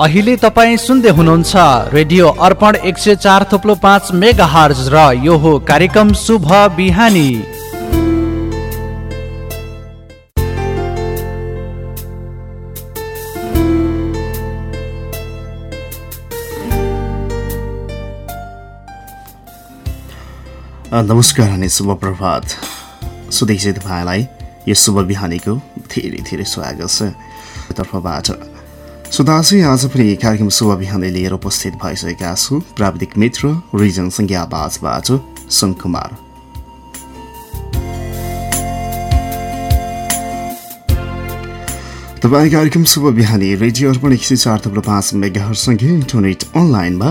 अहिले तपाईँ सुन्दै हुनुहुन्छ रेडियो अर्पण एक सय चार थुप्लो पाँच मेगा हर्ज र यो हो कार्यक्रम शुभ बिहानी। नमस्कार अनि शुभ प्रभात। सुदेशी तपाईँलाई यो शुभ बिहानीको धेरै धेरै स्वागत छ। तर्फबाट सुदासी आज पनि कार्यक्रम शुभ बिहानै लिएर उपस्थित भइसकेका छु। प्राविधिक मित्र रिजनसँगै आवाजबाट सुनकुमार तपाईँ कार्यक्रम शुभ बिहानी रेडियो अर्पण एक सय चार थप्लो पाँच मेगाहरूसँगै इन्टरनेट अनलाइनमा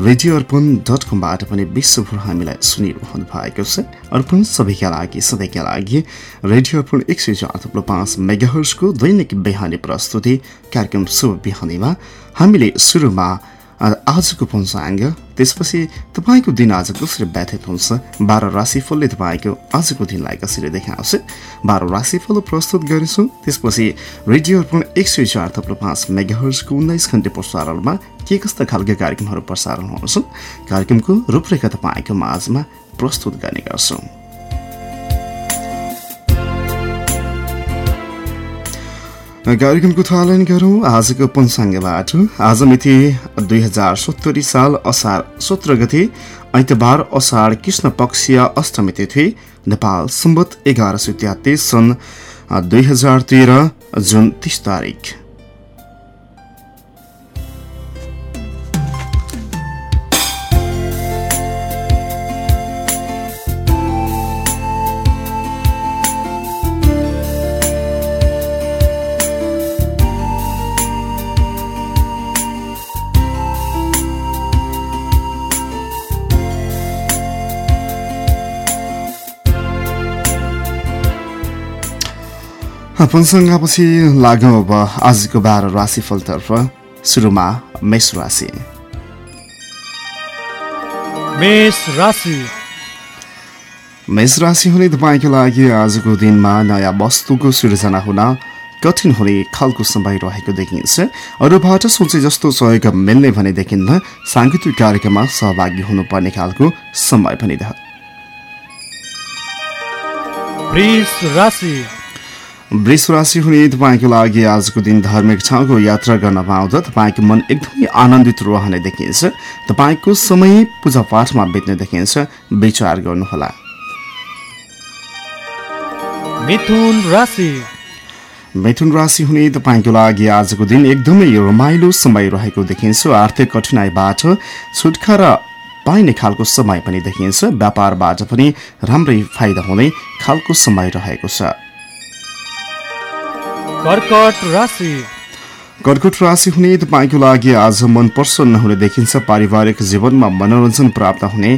रेडियो अर्पण डट कमबाट पनि विश्वभर हामीलाई सुनिरहनु भएको छ। अर्पण सबैका लागि सधैँका लागि रेडियो अर्पण एक सय चार थप्लो पाँच मेगाहर्सको दैनिक बिहानी प्रस्तुति कार्यक्रम शुभ बिहानीमा हामीले सुरुमा आजको पञ्चाङ्ग त्यसपछि तपाईँको दिन आज कसरी व्यथित हुन्छ? बाह्र राशिफलले तपाईँको आजको दिनलाई कसरी देखाउँछ? बाह्र राशिफल प्रस्तुत गर्नेछौँ। त्यसपछि रेडियो अर्पण एक सय चार थप्लो पाँच मेगाहर्सको उन्नाइस घन्टे प्रसारणमा के कस्ता खालका कार्यक्रमहरू प्रसारण हुन्छन्? कार्यक्रमको रूपरेखा तपाईँको माझमा प्रस्तुत गर्ने गर्छौँ। कार्यक्रमको थालन गरौँ। आजको पञ्चाङ्गबाट आज मिति दुई हजार सत्तरी साल असार सत्र गते ऐतबार असार कृष्ण पक्षीय अष्टमी तिथि नेपाल सम्बत एघार सय तेत्तिस सन् दुई हजार तेह्र जुन तिस तारिक पञ्चाङ्गपछि लागौँ अब आजको बाह्र राशिफलतर्फ सुरुमा मेष राशि। मेष राशि। मेष राशि हुने तपाईँको लागि आजको दिनमा नयाँ वस्तुको सृजना हुन कठिन हुने खालको समय रहेको देखिन्छ। अरूबाट सोचे जस्तो सहयोग मिल्ने भने देखिन्न साङ्गीतिक कार्यक्रममा सहभागी हुनुपर्ने खालको समय पनि वृष राशि हुने तपाईँको लागि आजको दिन धार्मिक ठाउँको यात्रा गर्न पाउँदा तपाईँको मन एकदमै आनन्दित रहने देखिन्छ। तपाईँको समय पूजापाठमा बित्ने देखिन्छ। विचार गर्नुहोला। मिथुन राशि। मिथुन राशि हुने तपाईँको लागि आजको दिन एकदमै रमाइलो समय रहेको देखिन्छ। आर्थिक कठिनाईबाट छुटकारा पाइने खालको समय पनि देखिन्छ। व्यापारबाट पनि राम्रै फाइदा हुने खालको समय रहेको छ। कर्कट राशि। कर्कट राशि हुने तपाईँको लागि आज मन प्रसन्न हुने देखिन्छ। पारिवारिक जीवनमा मनोरञ्जन प्राप्त हुने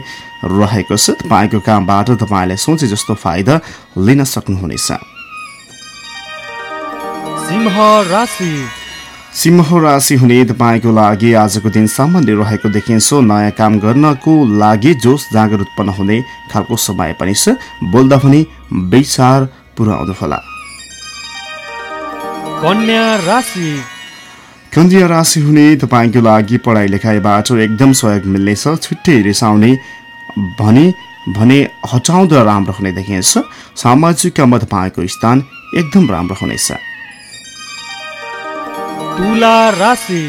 रहेको छ। तपाईँको कामबाट तपाईँले सोचे जस्तो फाइदा लिन सक्नुहुनेछ। सिंह राशि। सिंह राशि हुने तपाईँको लागि आजको दिन सामान्य रहेको देखिन्छ। नयाँ काम गर्नको लागि जोस जाँगर उत्पन्न हुने खालको समय पनि छ। बोल्दा पनि विचार पुऱ्याउनुहोला। कन्या राशि। कन्या राशि हुने तपाईँको लागि पढाइ लेखाइबाट एकदम सहयोग मिल्नेछ छुट्टै रिसाउने भने भने हटाउँदा राम्रो हुने देखिन्छ। सामाजिक काममा तपाईँको स्थान एकदम राम्रो हुनेछ। तुला राशि।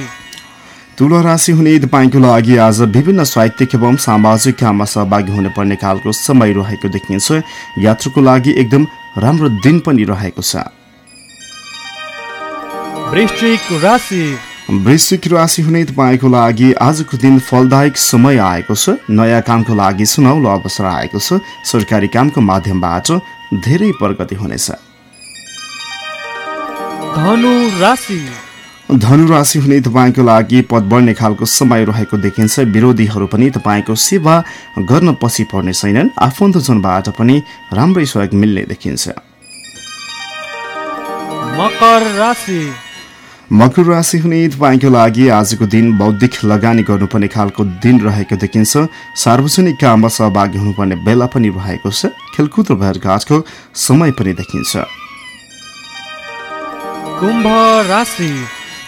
तुला राशि हुने तपाईँको लागि आज विभिन्न साहित्यिक एवं सामाजिक काममा सहभागी हुनुपर्ने खालको समय रहेको देखिन्छ। यात्राको लागि एकदम राम्रो दिन पनि रहेको छ। वृश्चिक राशि। वृश्चिक राशि हुने तपाईँको लागि आजको दिन फलदायक समय आएको छ। नयाँ कामको लागि सुनौलो अवसर आएको छ। सरकारी कामको माध्यमबाट धेरै प्रगति हुनेछ। धनु राशि। धनु राशि हुने तपाईँको लागि पद बढ्ने खालको समय रहेको देखिन्छ। विरोधीहरू पनि तपाईँको सेवा गर्न पछि पर्ने छैनन्। आफन्तजनबाट पनि राम्रै सहयोग मिल्ने देखिन्छ। मकर राशि हुने तपाईँको लागि आजको दिन बौद्धिक लगानी गर्नुपर्ने खालको दिन रहेको देखिन्छ। सार्वजनिक काममा सहभागी हुनुपर्ने बेला पनि रहेको छ। खेलकुद र भेटघाटको समय पनि देखिन्छ। कुम्भ राशि।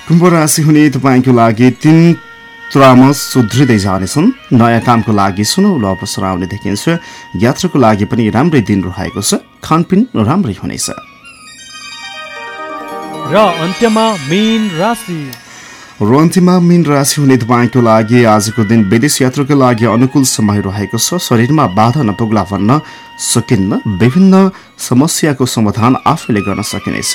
कुम्भ राशि हुने तपाईँको लागि तिन त्रामस सुध्रिँदै जानेछन्। नयाँ कामको लागि सुनौलो अवसर आउने देखिन्छ। यात्राको लागि पनि राम्रै दिन रहेको छ। खानपिन राम्रै हुनेछ। र अन्त्यमा मेन राशि। र अन्त्यमा मीन राशि हुने तपाईँको लागि आजको दिन विदेश यात्राको लागि अनुकूल समय रहेको छ। शरीरमा बाधा नपुग्ला भन्न सकिन्न विभिन्न समस्याको समाधान आफैले गर्न सकिनेछ।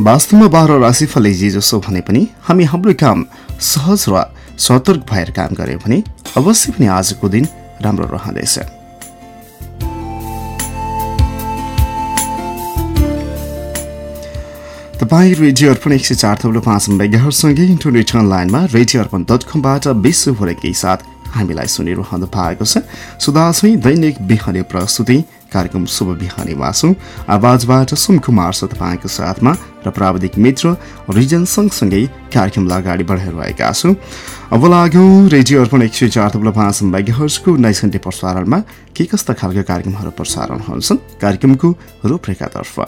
वास्तवमा बाह्र राशिफलले जे जसो भने पनि हामी हाम्रो काम सहज र सतर्क भएर काम गऱ्यौँ भने अवश्य पनि आजको दिन राम्रो रहँदैछ। तपाईँ रेडियो अर्पण एक सय चार थप्लो पाँच मेगाहरूसँगै इन्टरनेट अनलाइनमा रेडियो अर्पण डट कमबाट विश्वभरकै साथ हामीलाई सुनिरहनु भएको छ। सुधा दैनिक बिहानी प्रस्तुति कार्यक्रम शुभ बिहानीमा छौँ आवाजबाट सुमकुमार छ तपाईँको साथमा र प्राविधिक मित्र रिजन सँगसँगै कार्यक्रमलाई अगाडि बढाइरहेका छौँ। अब लाग्यौँ रेडियो अर्पण एक सय चार थप्लो पाँच मेगाहर्सको उन्नाइस प्रसारणमा के कस्ता खालका कार्यक्रमहरू प्रसारण हुन्छन्? कार्यक्रमको रूपरेखातर्फ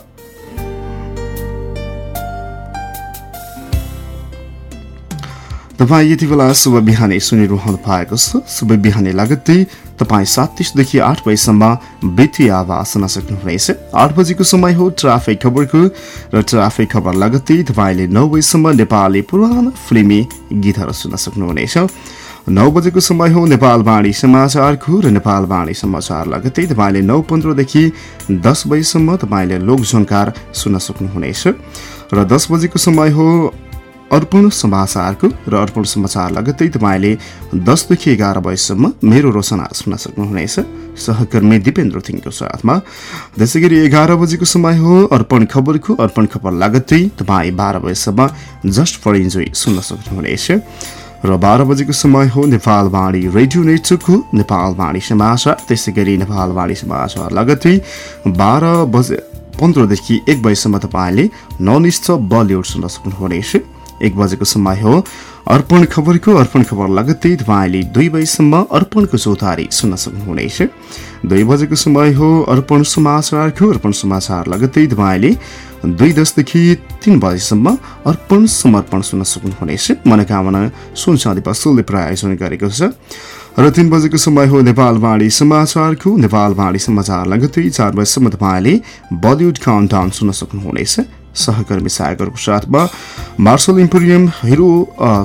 तपाईँ यति बेला शुभ बिहानै सुनिरहनु भएको छ। शुभ बिहानै लगत्तै तपाईँ सात तिसदेखि आठ बजीसम्म वित्तीय आवाज सुन्न सक्नुहुनेछ। आठ बजेको समय हो ट्राफिक खबरको र ट्राफिक खबर लगत्तै तपाईँले नौ बजीसम्म नेपाली पुरानो फिल्मी गीतहरू सुन्न सक्नुहुनेछ। नौ बजेको समय हो नेपाल बाणी समाचारको र नेपाल बाणी समाचार लगत्तै तपाईँले नौ पन्ध्रदेखि दस बजीसम्म तपाईँले लोकझङ्कार सुन्न सक्नुहुनेछ। र दस बजेको समय हो अर्पण समाचारको र अर्पण समाचार लगत्तै तपाईँले दसदेखि एघार बजीसम्म मेरो रोशना सुन्न सक्नुहुनेछ। सहकर्मी दिपेन्द्र थिङको साथमा। त्यसै गरी एघार बजेको समय हो। अर्पण खबरको अर्पण खबर लगत्तै तपाईँ बाह्र बजीसम्म जस्ट फर इन्जोय सुन्न सक्नुहुनेछ। र बाह्र बजेको समय हो नेपाल वाणी रेडियो नेटवर्कको नेपाल वाणी समाचार। त्यसै गरी नेपाल वाणी समाचार लगत्तै बाह्र बजे पन्ध्रदेखि एक बजीसम्म तपाईँले नन स्टप बलिउड सुन्न सक्नुहुनेछ। एक बजेको समय हो। अर्पण खबरको अर्पण खबर लगत्तै तपाईँले दुई बजीसम्म अर्पणको चौतारी सुन्न सक्नुहुनेछ। दुई बजेको समय हो अर्पण समाचारको अर्पण समाचार लगत्तै तपाईँले दुई दसदेखि तिन बजीसम्म अर्पण समर्पण सुन्न सक्नुहुनेछ। मनोकामना सुन चाँदी पसलले प्रायोजन गरेको छ। र तिन बजेको समय हो नेपाल बाणी समाचारको। नेपाल बाणी समाचार लगत्तै चार बजीसम्म तपाईँले बलिउड काउन्टाउन सुन्न सक्नुहुनेछ। सहकर्मी सागरको साथमा मार्सल इम्पोरियम हिरो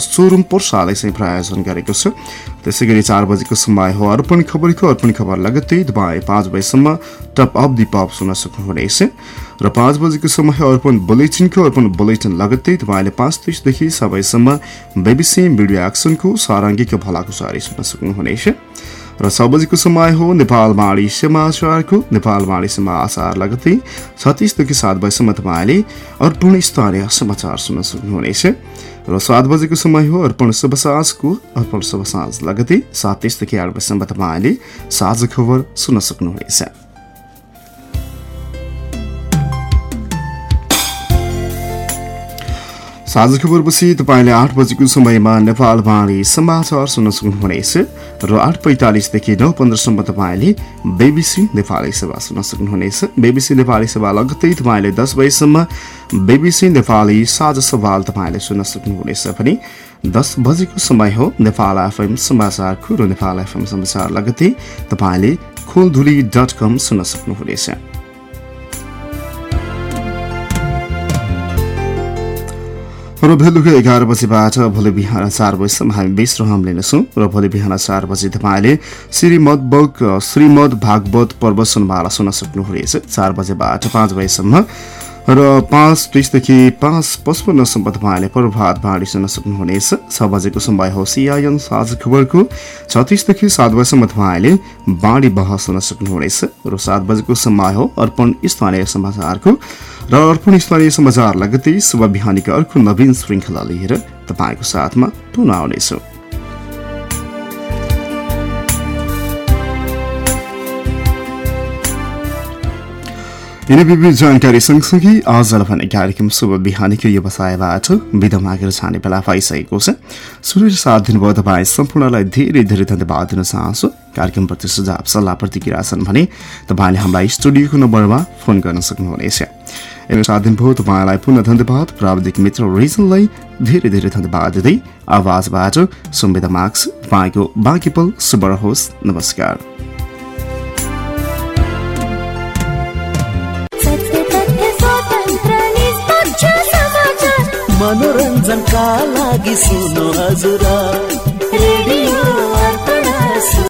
सोरुम पोर्साले चाहिँ प्रायोजन गरेको छ। त्यसै गरी चार बजेको समय हो। अर्पण खबरको अर्पण खबर लगत्तै तपाईँ पाँच बजीसम्म टप अफ दि पप सुन्न सक्नुहुनेछ। र पाँच बजेको समय अर्पण बुलेटिनको अर्पण बुलेटिन लगत्तै तपाईँले पाँच तिसदेखि सबैसम्म बेबिसी मिडिया एक्सनको सारङ्गीको भलाकुसारी सुन्न सक्नुहुनेछ। र छ बजेको समय हो नेपाल बाणी समाचारको नेपाल बाणी समाचार लगत्तै छत्तिसदेखि सात बजीसम्म तपाईँले अर्पण स्थानीय समाचार सुन्न सक्नुहुनेछ र सात बजेको समय हो अर्पण शुभ साँझको अर्पण शुभ साँझ लगतै सात तिसदेखि आठ बजीसम्म तपाईँले साझ खबर सुन्न सक्नुहुनेछ साझ खबरपछि तपाईँले आठ बजेको समयमा नेपाल बाणी समाचार सुन्न सक्नुहुनेछ र आठ पैँतालिसदेखि नौ पन्ध्रसम्म तपाईँले बेबिसी नेपाली सेवा सुन्न सक्नुहुनेछ। बेबिसी नेपाली सेवा लगत्तै तपाईँले दस बजीसम्म बेबिसी नेपाली साझ सवाल तपाईँले सुन्न सक्नुहुनेछ भने दस बजेको समय हो नेपाल एफएम समाचार खुरो नेपाल एफएम समाचार लगत्तै तपाईँले खोलधुली डट कम सुन्न सक्नुहुनेछ। र बेलुका एघार बजीबाट भोलि बिहान चार बजीसम्म हामी विश्राम लिनेछौँ र भोलि बिहान चार बजी तपाईँले श्रीमद बग श्रीमद भागवत पर्व सुनमाला सुन्न सक्नुहुनेछ। चार बजेबाट पाँच बजीसम्म र पाँच तिसदेखि पाँच पचपन्नसम्म तपाईँले प्रभात बाँडी सुन्न सक्नुहुनेछ। छ बजेको समय हो। सिआइएन साझ खबरको छत्तिसदेखि सात बजीसम्म तपाईँले बाँडी बहस सुन्न सक्नुहुनेछ। र सात बजेको समय हो। अर्पण स्थानीय समाचारको र अर्पण स्थानीय समाचार लगतै शुभ बिहानीका अर्को नवीन श्रृङ्खला लिएर तपाईँको साथमा पुनः आउनेछौँ। यिनी विविध जानकारी सँगसँगै आजलाई भने कार्यक्रम शुभ बिहानीको व्यवसायबाट विधा मागेर छाने बेला पाइसकेको छ सुरु साथ दिनुभयो तपाईँ सम्पूर्णलाई धेरै धेरै धन्यवाद दिन चाहन्छु कार्यक्रमप्रति सुझाव सल्लाह प्रतिक्रिया छन् भने तपाईँले हामीलाई स्टुडियोको नम्बरमा फोन गर्न सक्नुहुनेछ साथ दिनुभयो तपाईँलाई पुनः धन्यवाद प्राविधिक मित्र रिजनलाई धेरै धेरै धन्यवाद दिँदै आवाजबाट सुम्बिदा मार्क्स तपाईँको बाँकी पल शुभ रहोस् नमस्कार मनोरञ्जनका लागि सुन्नु हजुर।